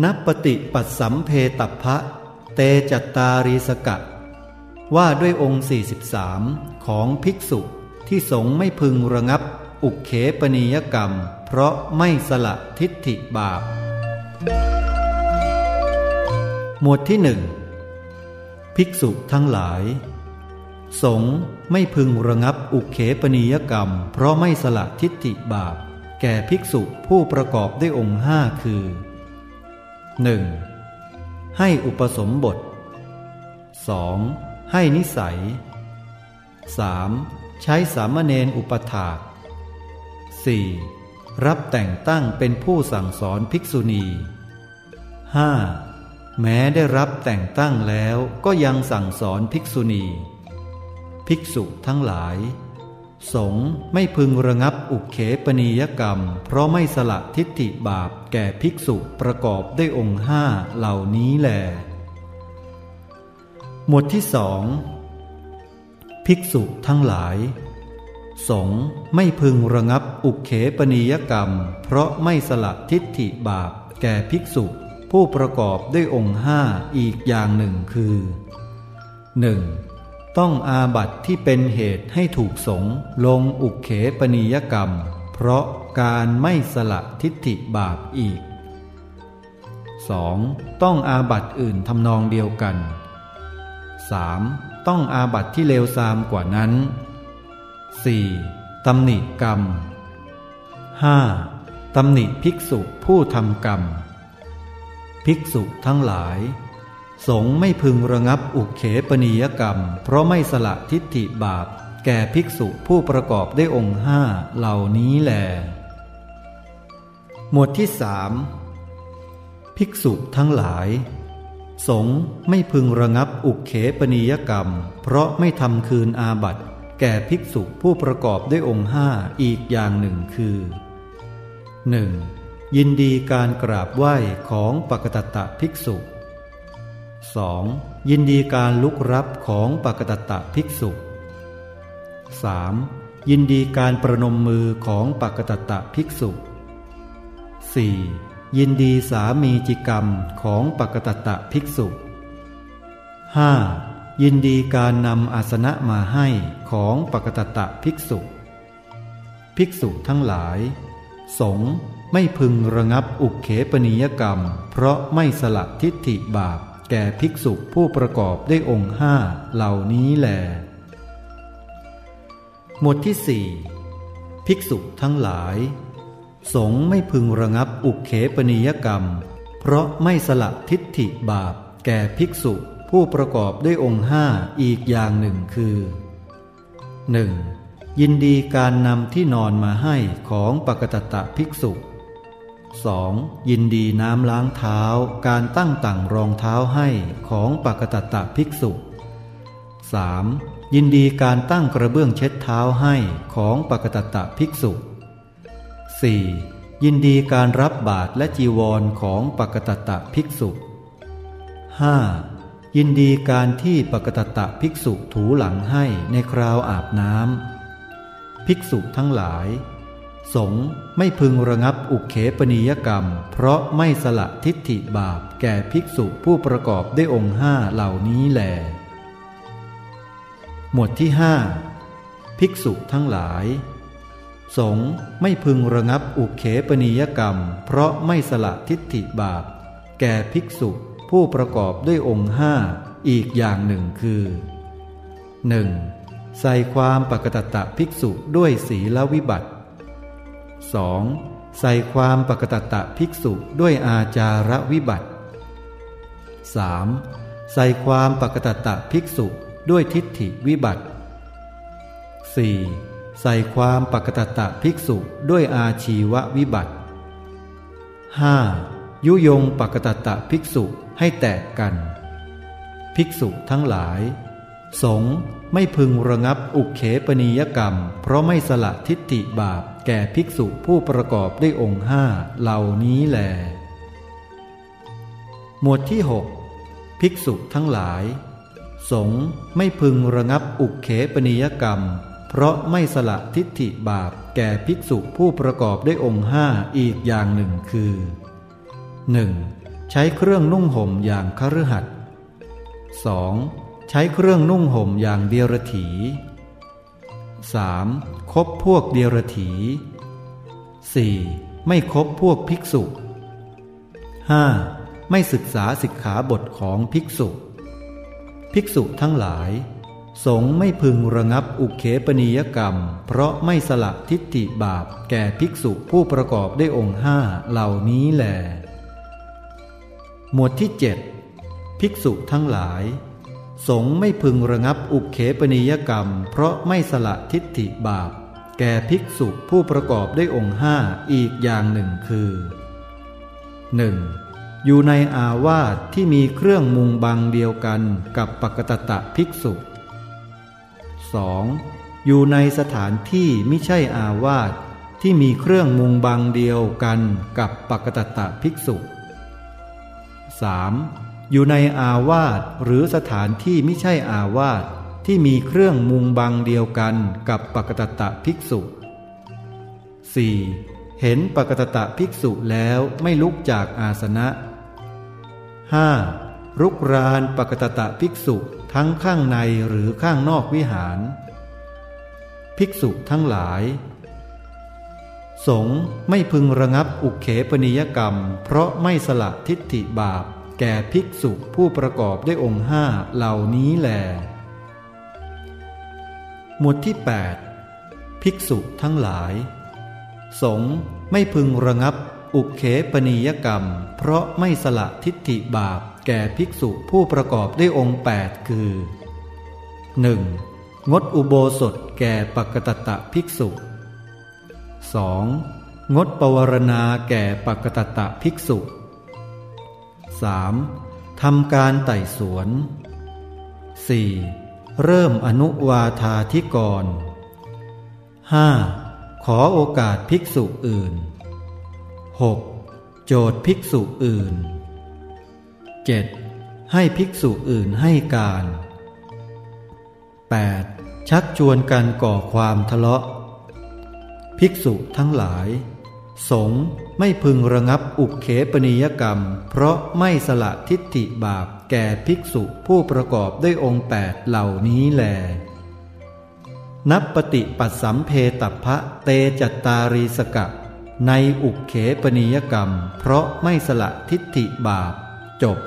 นับปฏิปัสสัมเพตัพะ เตจัตตารีสกะ ว่าด้วยองค์ 43 ของภิกษุที่สงไม่พึงระงับ อุเขปนิยกรรม เพราะไม่สละทิฏฐิบาป หมวดที่หนึ่งภิกษุทั้งหลาย สงไม่พึงระงับอุเขปนิยกรรม เพราะไม่สละทิฏฐิบาป แก่ภิกษุผู้ประกอบด้วยองค์ห้าคือ 1. ให้อุปสมบท 2. ให้นิสัย 3. ใช้สามเณรอุปถาก 4. รับแต่งตั้งเป็นผู้สั่งสอนภิกษุณี 5. แม้ได้รับแต่งตั้งแล้วก็ยังสั่งสอนภิกษุณี ภิกษุทั้งหลาย สงไม่พึงระงับอุเขปนิยกรรม เพราะไม่สละทิฏฐิบาปแก่ภิกษุประกอบด้วยองค์ห้าเหล่านี้แลหมวดที่สองภิกษุทั้งหลาย สงไม่พึงระงับอุเขปนิยกรรม เพราะไม่สละทิฏฐิบาปแก่ภิกษุผู้ประกอบด้วยองค์ห้าอีกอย่างหนึ่งคือ 1. ต้องอาบัติที่เป็นเหตุให้ถูกสงลงอุเขปนิยกรรม เพราะการไม่สละทิฏฐิบาปอีก 2. ต้องอาบัติอื่นทำนองเดียวกัน 3. ต้องอาบัติที่เลวทรามกว่านั้น 4. ตำหนิกรรม 5. ตำหนิภิกษุผู้ทำกรรม ภิกษุทั้งหลาย สงไม่พึงระงับอุเขปนิยกรรม เพราะไม่สละทิฏฐิบาป แก่ภิกษุผู้ประกอบได้องค์ห้าเหล่านี้แล หมวดที่สามภิกษุทั้งหลาย สงไม่พึงระงับอุเขปนิยกรรม เพราะไม่ทำคืนอาบัติ แก่ภิกษุผู้ประกอบด้วยองค์ห้าอีกอย่างหนึ่งคือ 1. ยินดีการกราบไหว้ของปกตตะภิกษุ 2. ยินดีการลุกรับของปกตตะภิกษุ 3. ยินดีการประนมมือของปกตตะภิกษุ 4. ยินดีสามีจิกรรมของปกตตะภิกษุ 5. ยินดีการนำอาสนะมาให้ของปกตตะภิกษุ ภิกษุทั้งหลาย สงไม่พึงระงับอุเขปนิยกรรม เพราะไม่สละทิฏฐิบาป แก่ภิกษุผู้ประกอบด้วยองค์ห้าเหล่านี้แลหมวดที่สี่ภิกษุทั้งหลาย สงไม่พึงระงับอุเขปนิยกรรม เพราะไม่สละทิฏฐิบาป แก่ภิกษุผู้ประกอบด้วยองค์ห้าอีกอย่างหนึ่งคือ 1. ยินดีการนำที่นอนมาให้ของปกตตะภิกษุ 2. ยินดีน้ำล้างเท้า การตั้งต่างรองเท้าให้ของปกตตะภิกษุ 3. ยินดีการตั้งกระเบื้องเช็ดเท้าให้ของปกตตะภิกษุ 4. ยินดีการรับบาตรและจีวรของปกตตะภิกษุ 5. ยินดีการที่ปกตตะภิกษุถูหลังให้ในคราวอาบน้ำภิกษุทั้งหลาย สงไม่พึงระงับอุเขปนิยกรรม เพราะไม่สละทิฏฐิบาปแก่ภิกษุผู้ประกอบด้วยองค์ห้าเหล่านี้แลหมวดที่ห้าภิกษุทั้งหลาย สงไม่พึงระงับอุเขปนิยกรรม เพราะไม่สละทิฏฐิบาป แก่ภิกษุผู้ประกอบด้วยองค์ห้าอีกอย่างหนึ่งคือ 1. ใส่ความปกตตะภิกษุด้วยศีลวิบัติ 2. ใส่ความปกตตะภิกษุด้วยอาจาระวิบัติ 3. ใส่ความปกตตะภิกษุด้วยทิฏฐิวิบัติ 4. ใส่ความปกตตะภิกษุด้วยอาชีววิบัติ 5. ยุยงปกตตะภิกษุให้แตกกัน ภิกษุทั้งหลาย สงไม่พึงระงับอุเขปนิยกรรม เพราะไม่สละทิฏฐิบาป แก่ภิกษุผู้ประกอบด้วยองค์ห้าเหล่านี้แล หมวดที่หกภิกษุทั้งหลาย สงไม่พึงระงับอุกเขปนิยกรรม เพราะไม่สละทิฏฐิบาปแก่ภิกษุผู้ประกอบด้วยองค์ห้าอีกอย่างหนึ่งคือ 1. ใช้เครื่องนุ่งห่มอย่างคฤหัสถ์ 2. ใช้เครื่องนุ่งห่มอย่างเดียรถี 3. คบพวกเดียรถี 4. ไม่คบพวกภิกษุ 5. ไม่ศึกษาสิกขาบทของภิกษุ ภิกษุทั้งหลาย สงไม่พึงระงับอุเคปนิยกรรม เพราะไม่สละทิฏฐิบาปแก่ภิกษุผู้ประกอบได้องค์ห้าเหล่านี้แหลหมวดที่เจ็ดภิกษุทั้งหลาย สงไม่พึงระงับอุเคปนิยกรรม เพราะไม่สละทิฏฐิบาป แก่ภิกษุผู้ประกอบด้วยองค์ห้าอีกอย่างหนึ่งคือ 1. อยู่ในอาวาสที่มีเครื่องมุงบังเดียวกันกับปกตตะภิกษุ 2. อยู่ในสถานที่ไม่ใช่อาวาสที่มีเครื่องมุงบังเดียวกันกับปกตตะภิกษุ 3. อยู่ในอาวาสหรือสถานที่ไม่ใช่อาวาสที่มีเครื่องมุงบังเดียวกันกับปกตตะภิกษุ 4. เห็นปกตตะภิกษุแล้วไม่ลุกจากอาสนะ 5. รุกรานปกตตะภิกษุทั้งข้างในหรือข้างนอกวิหาร ภิกษุทั้งหลาย สงไม่พึงระงับอุเขปนิยกรรม เพราะไม่สละทิฏฐิบาป แก่ภิกษุผู้ประกอบด้วยองค์ห้าเหล่านี้แหลหมวดที่ 8 ภิกษุทั้งหลาย สงไม่พึงระงับอุเคปนิยกรรม เพราะไม่สละทิฏฐิบาปแก่ภิกษุผู้ประกอบด้วยองค์ 8 คือ 1. งดอุโบสถแก่ปกตตะภิกษุ 2. งดปวารณาแก่ปกตตะภิกษุ 3. ทำการไต่สวน 4. เริ่มอนุวาธาธิกร 5. ขอโอกาสภิกษุอื่น 6. โจทย์ภิกษุอื่น 7. ให้ภิกษุอื่นให้การ 8. ชักชวนกันก่อความทะเลาะ ภิกษุทั้งหลาย สงไม่พึงระงับอุกเขปนิยกรรม เพราะไม่สละทิฏฐิบาปแก่ภิกษุผู้ประกอบด้วยองค์แปดเหล่านี้แล นับปฏิปัสสัมเพตพะเตจัตตารีสกะ ในอุกเขปนิยกรรม เพราะไม่สละทิฏฐิบาป จบ